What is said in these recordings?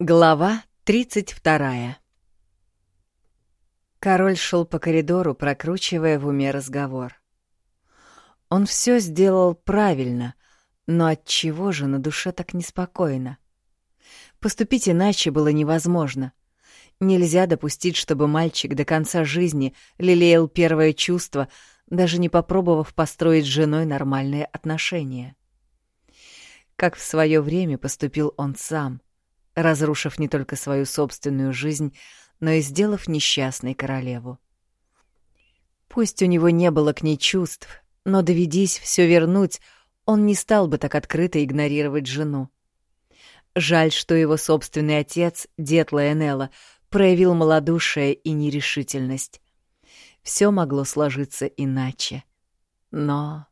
Глава 32 Король шел по коридору, прокручивая в уме разговор. Он все сделал правильно, но от чего же на душе так неспокойно? Поступить иначе было невозможно. Нельзя допустить, чтобы мальчик до конца жизни лелеял первое чувство, даже не попробовав построить с женой нормальные отношения. Как в свое время поступил он сам — разрушив не только свою собственную жизнь, но и сделав несчастной королеву. Пусть у него не было к ней чувств, но доведись все вернуть, он не стал бы так открыто игнорировать жену. Жаль, что его собственный отец, дед Лайонелла, проявил малодушие и нерешительность. Все могло сложиться иначе. Но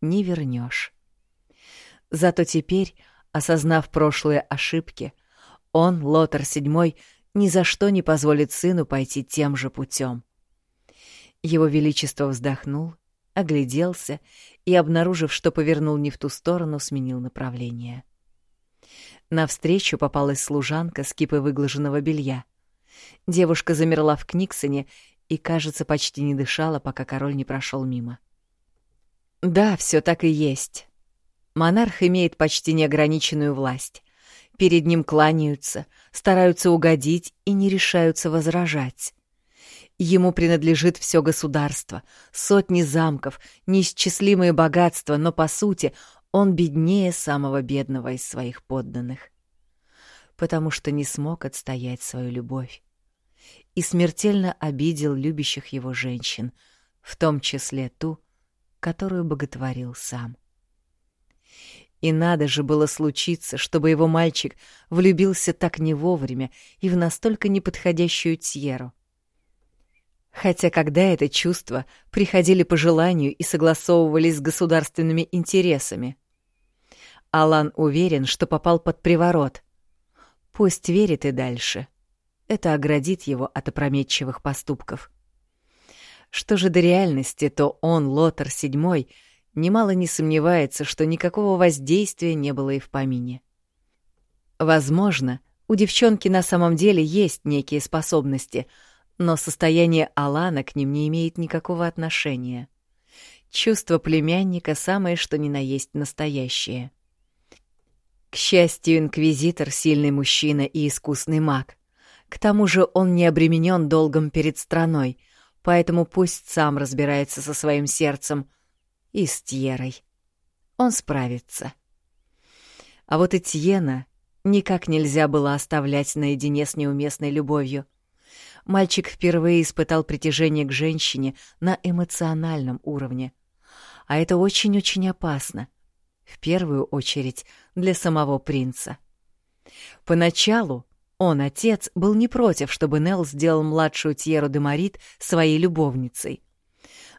не вернешь. Зато теперь, осознав прошлые ошибки, он, Лотар VII, ни за что не позволит сыну пойти тем же путем. Его Величество вздохнул, огляделся и, обнаружив, что повернул не в ту сторону, сменил направление. Навстречу попалась служанка с кипой выглаженного белья. Девушка замерла в Книксоне и, кажется, почти не дышала, пока король не прошел мимо. Да, все так и есть. Монарх имеет почти неограниченную власть. Перед ним кланяются, стараются угодить и не решаются возражать. Ему принадлежит все государство, сотни замков, неисчислимые богатства, но, по сути, он беднее самого бедного из своих подданных. Потому что не смог отстоять свою любовь. И смертельно обидел любящих его женщин, в том числе ту, которую боготворил сам. И надо же было случиться, чтобы его мальчик влюбился так не вовремя и в настолько неподходящую Тьеру. Хотя когда это чувство приходили по желанию и согласовывались с государственными интересами. Алан уверен, что попал под приворот. Пусть верит и дальше. Это оградит его от опрометчивых поступков. Что же до реальности, то он, Лотар седьмой, — немало не сомневается, что никакого воздействия не было и в помине. Возможно, у девчонки на самом деле есть некие способности, но состояние Алана к ним не имеет никакого отношения. Чувство племянника самое что ни на есть настоящее. К счастью, инквизитор — сильный мужчина и искусный маг. К тому же он не обременен долгом перед страной, поэтому пусть сам разбирается со своим сердцем — и с Тьерой. Он справится. А вот Этьена никак нельзя было оставлять наедине с неуместной любовью. Мальчик впервые испытал притяжение к женщине на эмоциональном уровне. А это очень-очень опасно. В первую очередь для самого принца. Поначалу он, отец, был не против, чтобы Нелл сделал младшую Тьеру де Марит своей любовницей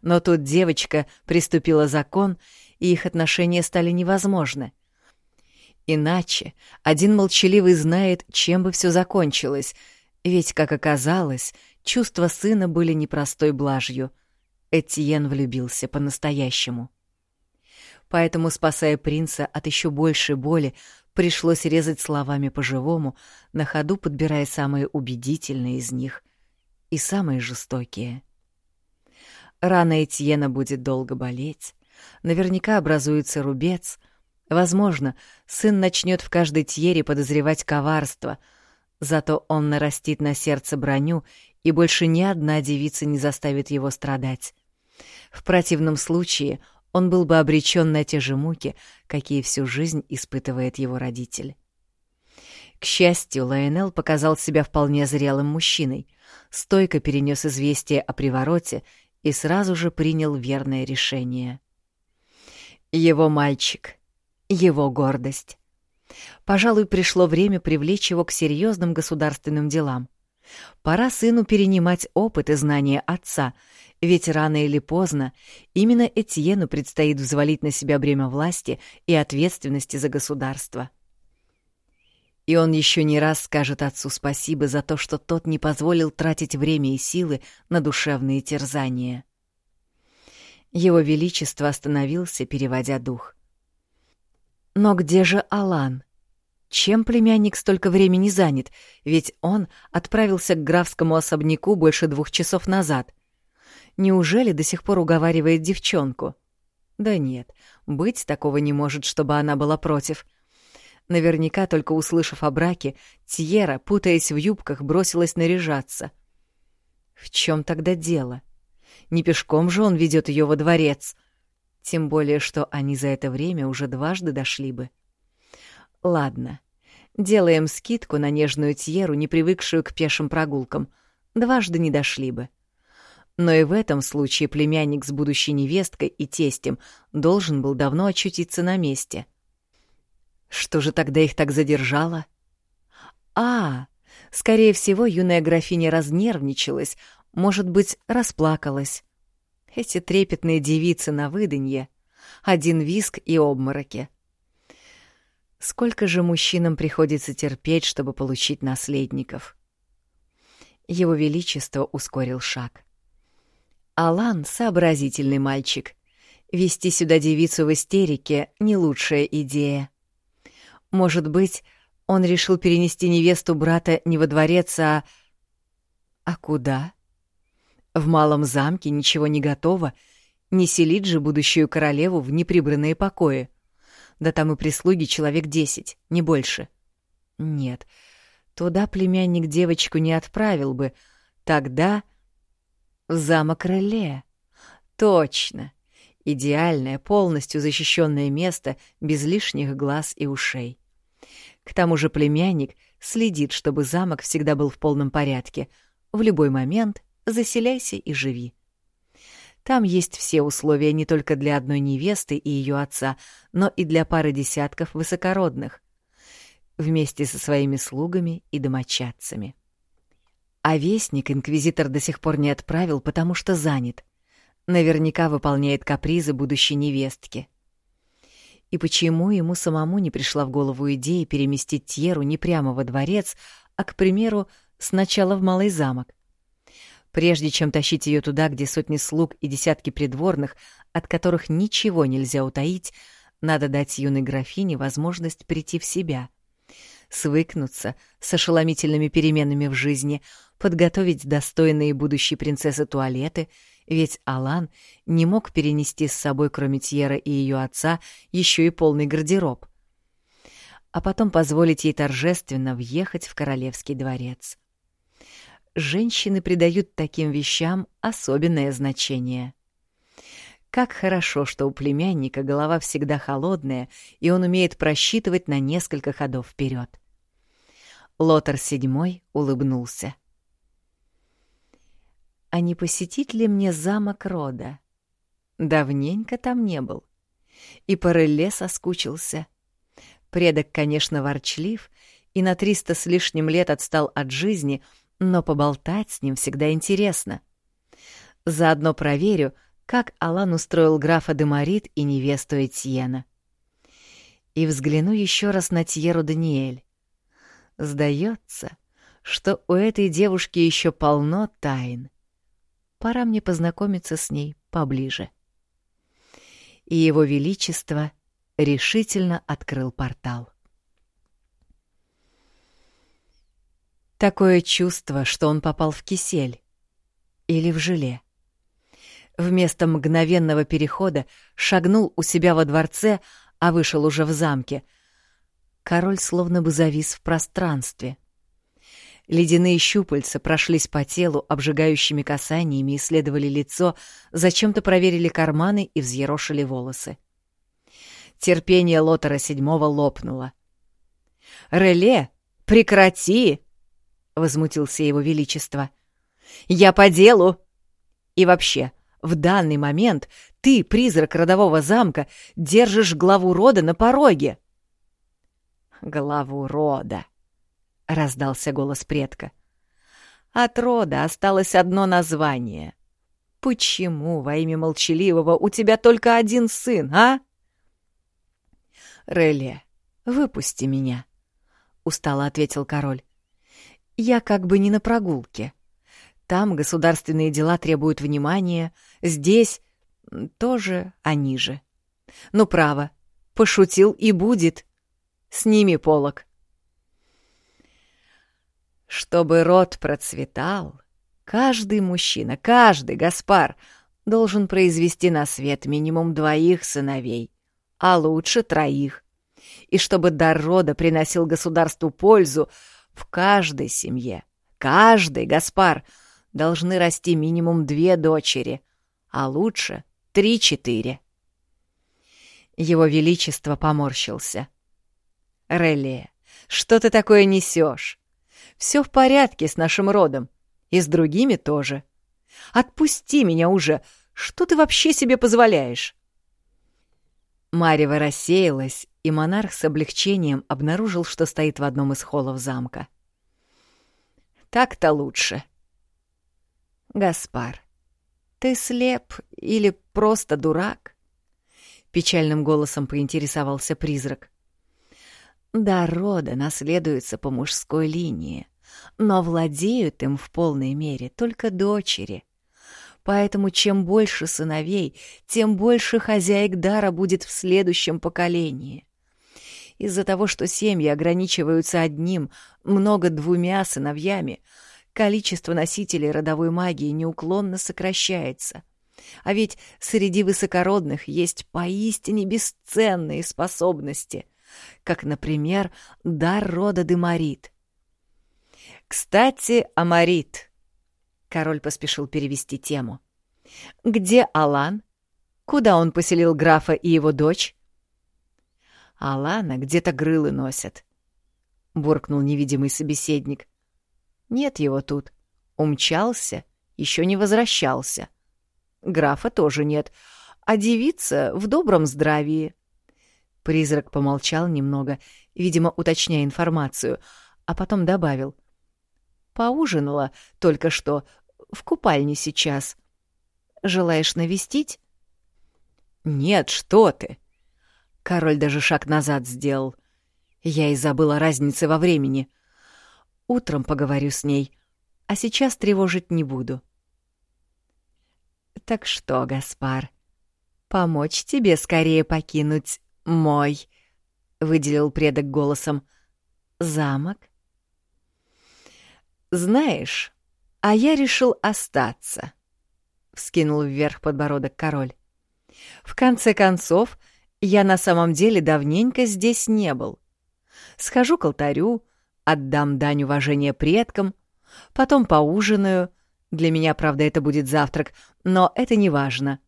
но тут девочка приступила закон, и их отношения стали невозможны. Иначе один молчаливый знает, чем бы все закончилось, ведь, как оказалось, чувства сына были непростой блажью. Этьен влюбился по-настоящему. Поэтому, спасая принца от еще большей боли, пришлось резать словами по-живому, на ходу подбирая самые убедительные из них и самые жестокие — Рана Этьена будет долго болеть. Наверняка образуется рубец. Возможно, сын начнет в каждой тьере подозревать коварство. Зато он нарастит на сердце броню, и больше ни одна девица не заставит его страдать. В противном случае он был бы обречен на те же муки, какие всю жизнь испытывает его родитель. К счастью, Лайонел показал себя вполне зрелым мужчиной, стойко перенес известие о привороте и сразу же принял верное решение. Его мальчик, его гордость. Пожалуй, пришло время привлечь его к серьезным государственным делам. Пора сыну перенимать опыт и знания отца, ведь рано или поздно именно Этьену предстоит взвалить на себя бремя власти и ответственности за государство. И он еще не раз скажет отцу спасибо за то, что тот не позволил тратить время и силы на душевные терзания. Его Величество остановился, переводя дух. Но где же Алан? Чем племянник столько времени занят? Ведь он отправился к графскому особняку больше двух часов назад. Неужели до сих пор уговаривает девчонку? Да нет, быть такого не может, чтобы она была против. Наверняка, только услышав о браке, Тьера, путаясь в юбках, бросилась наряжаться. В чем тогда дело? Не пешком же он ведет ее во дворец. Тем более, что они за это время уже дважды дошли бы. Ладно, делаем скидку на нежную Тьеру, не привыкшую к пешим прогулкам. Дважды не дошли бы. Но и в этом случае племянник с будущей невесткой и тестем должен был давно очутиться на месте. Что же тогда их так задержало? А, скорее всего, юная графиня разнервничалась, может быть, расплакалась. Эти трепетные девицы на выданье, один виск и обмороки — Сколько же мужчинам приходится терпеть, чтобы получить наследников? Его Величество ускорил шаг. Алан — сообразительный мальчик. Вести сюда девицу в истерике — не лучшая идея. Может быть, он решил перенести невесту брата не во дворец, а... А куда? В малом замке ничего не готово, не селить же будущую королеву в неприбранные покои. Да там и прислуги человек десять, не больше. Нет, туда племянник девочку не отправил бы. Тогда в замок Реле. Точно. Идеальное, полностью защищенное место, без лишних глаз и ушей. К тому же племянник следит, чтобы замок всегда был в полном порядке. В любой момент заселяйся и живи. Там есть все условия не только для одной невесты и ее отца, но и для пары десятков высокородных, вместе со своими слугами и домочадцами. А вестник инквизитор до сих пор не отправил, потому что занят. Наверняка выполняет капризы будущей невестки. И почему ему самому не пришла в голову идея переместить Тьеру не прямо во дворец, а, к примеру, сначала в Малый замок? Прежде чем тащить ее туда, где сотни слуг и десятки придворных, от которых ничего нельзя утаить, надо дать юной графине возможность прийти в себя, свыкнуться с ошеломительными переменами в жизни, подготовить достойные будущей принцессы туалеты, ведь Алан не мог перенести с собой, кроме Тьера и ее отца, еще и полный гардероб. А потом позволить ей торжественно въехать в королевский дворец женщины придают таким вещам особенное значение. Как хорошо, что у племянника голова всегда холодная, и он умеет просчитывать на несколько ходов вперед. Лотар седьмой улыбнулся. «А не посетить ли мне замок рода? Давненько там не был. И по реле соскучился. Предок, конечно, ворчлив, и на триста с лишним лет отстал от жизни — но поболтать с ним всегда интересно. Заодно проверю, как Алан устроил графа Демарит и невесту Этьена. И взгляну еще раз на Тьеру Даниэль. Сдается, что у этой девушки еще полно тайн. Пора мне познакомиться с ней поближе. И его величество решительно открыл портал. Такое чувство, что он попал в кисель или в желе. Вместо мгновенного перехода шагнул у себя во дворце, а вышел уже в замке. Король словно бы завис в пространстве. Ледяные щупальца прошлись по телу обжигающими касаниями, исследовали лицо, зачем-то проверили карманы и взъерошили волосы. Терпение Лотера седьмого лопнуло. «Реле, прекрати!» возмутился его величество. Я по делу. И вообще, в данный момент ты, призрак родового замка, держишь главу рода на пороге. Главу рода, раздался голос предка. От рода осталось одно название. Почему во имя молчаливого у тебя только один сын, а? Реле, выпусти меня, устало ответил король. Я как бы не на прогулке. Там государственные дела требуют внимания, здесь тоже они же. Ну, право, пошутил и будет. Сними полок, Чтобы род процветал, каждый мужчина, каждый Гаспар должен произвести на свет минимум двоих сыновей, а лучше троих. И чтобы дар рода приносил государству пользу, в каждой семье, каждый Гаспар должны расти минимум две дочери, а лучше три-четыре. Его Величество поморщился. «Реле, что ты такое несешь? Все в порядке с нашим родом. И с другими тоже. Отпусти меня уже. Что ты вообще себе позволяешь?» Марева рассеялась, и монарх с облегчением обнаружил, что стоит в одном из холлов замка. «Так-то лучше». «Гаспар, ты слеп или просто дурак?» Печальным голосом поинтересовался призрак. Да, рода наследуется по мужской линии, но владеют им в полной мере только дочери. Поэтому чем больше сыновей, тем больше хозяек дара будет в следующем поколении. Из-за того, что семьи ограничиваются одним, много двумя сыновьями, количество носителей родовой магии неуклонно сокращается. А ведь среди высокородных есть поистине бесценные способности — как, например, дар рода Демарит. «Кстати, Амарит», — король поспешил перевести тему. «Где Алан? Куда он поселил графа и его дочь?» «Алана где-то грылы носят», — буркнул невидимый собеседник. «Нет его тут. Умчался, еще не возвращался. Графа тоже нет, а девица в добром здравии. Призрак помолчал немного, видимо, уточняя информацию, а потом добавил. «Поужинала только что, в купальне сейчас. Желаешь навестить?» «Нет, что ты!» Король даже шаг назад сделал. Я и забыла разницы во времени. Утром поговорю с ней, а сейчас тревожить не буду. «Так что, Гаспар, помочь тебе скорее покинуть «Мой», — выделил предок голосом, — «замок». «Знаешь, а я решил остаться», — вскинул вверх подбородок король. «В конце концов, я на самом деле давненько здесь не был. Схожу к алтарю, отдам дань уважения предкам, потом поужинаю. Для меня, правда, это будет завтрак, но это не важно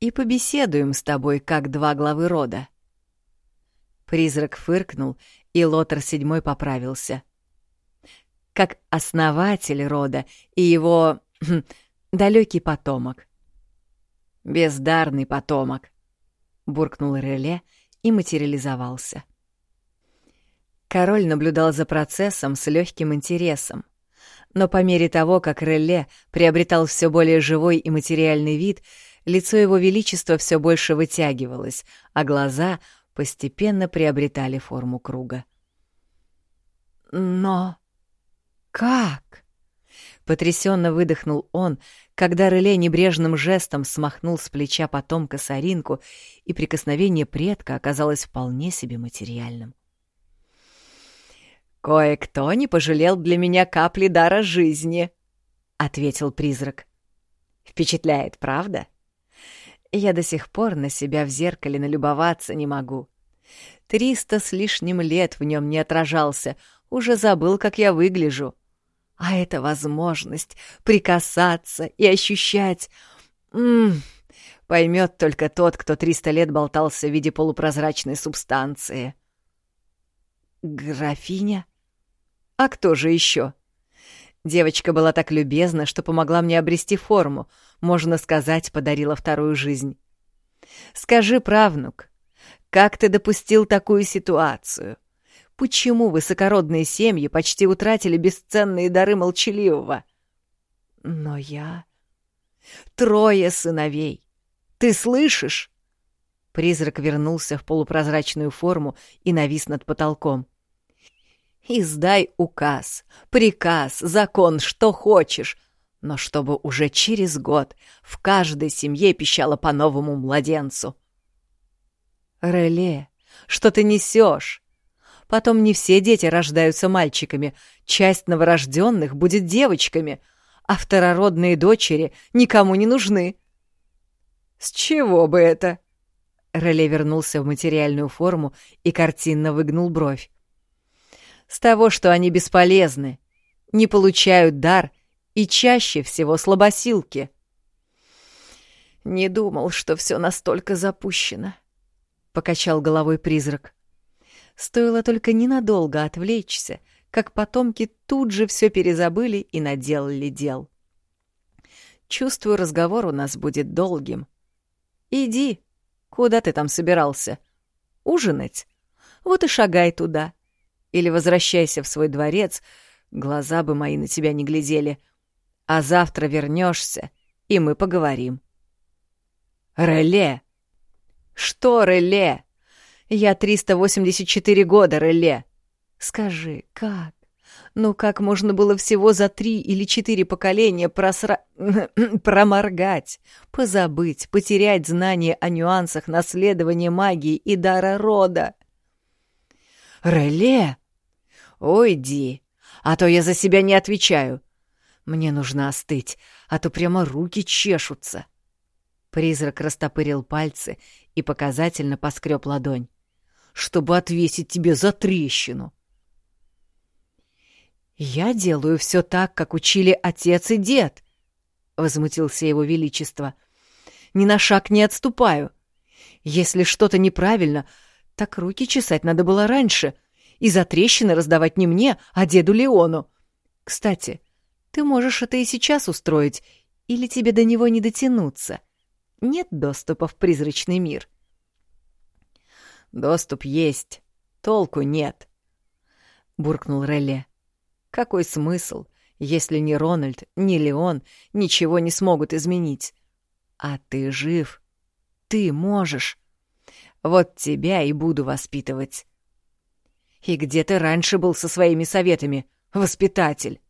и побеседуем с тобой, как два главы рода». Призрак фыркнул, и Лотер седьмой поправился. «Как основатель рода и его хм, далекий потомок». «Бездарный потомок», — буркнул Реле и материализовался. Король наблюдал за процессом с легким интересом. Но по мере того, как Реле приобретал все более живой и материальный вид, лицо его величества все больше вытягивалось, а глаза постепенно приобретали форму круга. «Но как?» — потрясенно выдохнул он, когда Реле небрежным жестом смахнул с плеча потомка соринку, и прикосновение предка оказалось вполне себе материальным. «Кое-кто не пожалел для меня капли дара жизни», — ответил призрак. «Впечатляет, правда?» Я до сих пор на себя в зеркале налюбоваться не могу. Триста с лишним лет в нем не отражался, уже забыл, как я выгляжу. А это возможность прикасаться и ощущать... Ммм, поймет только тот, кто триста лет болтался в виде полупрозрачной субстанции. Графиня? А кто же еще? Девочка была так любезна, что помогла мне обрести форму, можно сказать, подарила вторую жизнь. Скажи, правнук, как ты допустил такую ситуацию? Почему высокородные семьи почти утратили бесценные дары молчаливого? Но я... Трое сыновей. Ты слышишь? Призрак вернулся в полупрозрачную форму и навис над потолком. Издай указ, приказ, закон, что хочешь, но чтобы уже через год в каждой семье пищало по новому младенцу. Реле, что ты несешь? Потом не все дети рождаются мальчиками, часть новорожденных будет девочками, а второродные дочери никому не нужны. «С чего бы это?» Реле вернулся в материальную форму и картинно выгнул бровь. «С того, что они бесполезны, не получают дар и чаще всего слабосилки». «Не думал, что все настолько запущено», — покачал головой призрак. Стоило только ненадолго отвлечься, как потомки тут же все перезабыли и наделали дел. Чувствую, разговор у нас будет долгим. Иди, куда ты там собирался? Ужинать? Вот и шагай туда. Или возвращайся в свой дворец, глаза бы мои на тебя не глядели. А завтра вернешься, и мы поговорим. Реле! Что реле? Я 384 года, реле. Скажи, как? Ну как можно было всего за три или четыре поколения просра... проморгать, позабыть, потерять знание о нюансах наследования магии и дара рода? Реле? Ой, Ди, а то я за себя не отвечаю. Мне нужно остыть, а то прямо руки чешутся. Призрак растопырил пальцы и показательно поскреб ладонь. «Чтобы отвесить тебе за трещину!» «Я делаю все так, как учили отец и дед», — возмутился его величество. «Ни на шаг не отступаю. Если что-то неправильно, так руки чесать надо было раньше, и за трещины раздавать не мне, а деду Леону. Кстати, ты можешь это и сейчас устроить, или тебе до него не дотянуться. Нет доступа в призрачный мир». «Доступ есть, толку нет», — буркнул Реле. Какой смысл, если ни Рональд, ни Леон ничего не смогут изменить? А ты жив. Ты можешь. Вот тебя и буду воспитывать. И где ты раньше был со своими советами, воспитатель?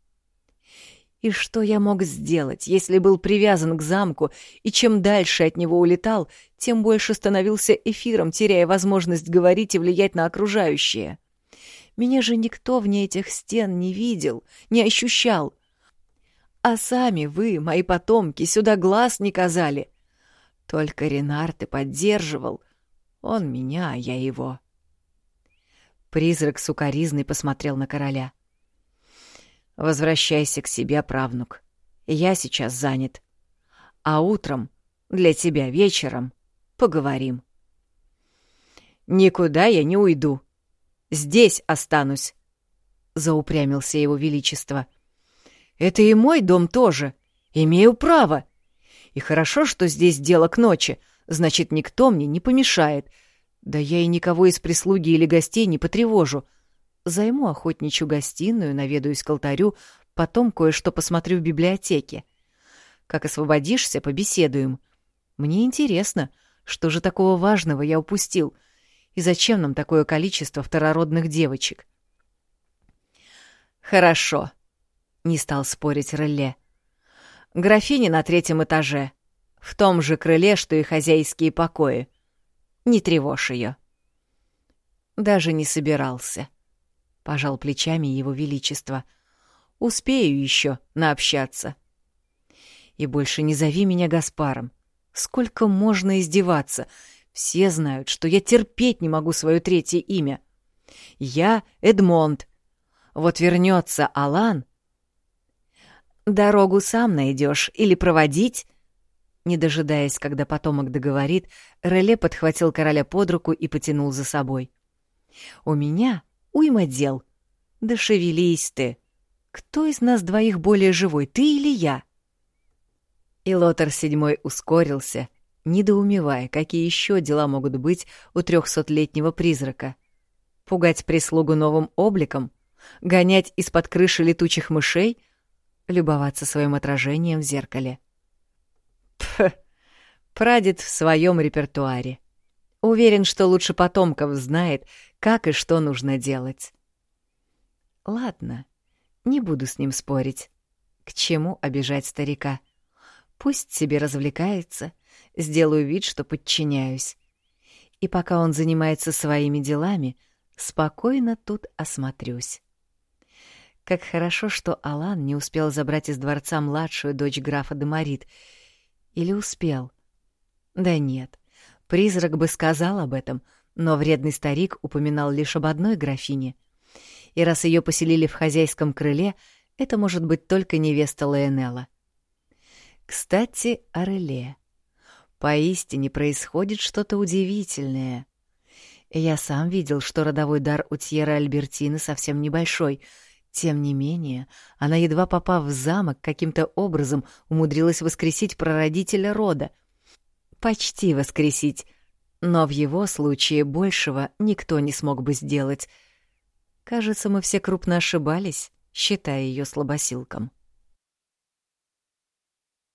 И что я мог сделать, если был привязан к замку, и чем дальше от него улетал, тем больше становился эфиром, теряя возможность говорить и влиять на окружающее? — меня же никто вне этих стен не видел, не ощущал. А сами вы, мои потомки, сюда глаз не казали. Только Ренард и поддерживал. Он меня, а я его. Призрак сукоризный посмотрел на короля. «Возвращайся к себе, правнук. Я сейчас занят. А утром, для тебя вечером, поговорим». «Никуда я не уйду», Здесь останусь», — заупрямился его величество. «Это и мой дом тоже. Имею право. И хорошо, что здесь дело к ночи, значит, никто мне не помешает. Да я и никого из прислуги или гостей не потревожу. Займу охотничью гостиную, наведаюсь к алтарю, потом кое-что посмотрю в библиотеке. Как освободишься, побеседуем. Мне интересно, что же такого важного я упустил — и зачем нам такое количество второродных девочек? Хорошо, не стал спорить Реле. Графиня на третьем этаже, в том же крыле, что и хозяйские покои. Не тревожь ее. Даже не собирался. Пожал плечами его величество. Успею еще наобщаться. И больше не зови меня Гаспаром. Сколько можно издеваться? Все знают, что я терпеть не могу свое третье имя. Я Эдмонд. Вот вернется Алан. Дорогу сам найдешь или проводить? Не дожидаясь, когда потомок договорит, Реле подхватил короля под руку и потянул за собой. «У меня уйма дел. Да шевелись ты. Кто из нас двоих более живой, ты или я?» И Лотар седьмой ускорился — недоумевая, какие еще дела могут быть у трехсотлетнего призрака. Пугать прислугу новым обликом? Гонять из-под крыши летучих мышей? Любоваться своим отражением в зеркале? Пф, прадед в своем репертуаре. Уверен, что лучше потомков знает, как и что нужно делать. Ладно, не буду с ним спорить. К чему обижать старика? Пусть себе развлекается, сделаю вид, что подчиняюсь. И пока он занимается своими делами, спокойно тут осмотрюсь. Как хорошо, что Алан не успел забрать из дворца младшую дочь графа Демарит. Или успел? Да нет, призрак бы сказал об этом, но вредный старик упоминал лишь об одной графине. И раз ее поселили в хозяйском крыле, это может быть только невеста Леонелла. Кстати, о Реле. Поистине происходит что-то удивительное. Я сам видел, что родовой дар у Тьеры Альбертины совсем небольшой. Тем не менее, она, едва попав в замок, каким-то образом умудрилась воскресить прародителя рода. Почти воскресить. Но в его случае большего никто не смог бы сделать. Кажется, мы все крупно ошибались, считая ее слабосилком.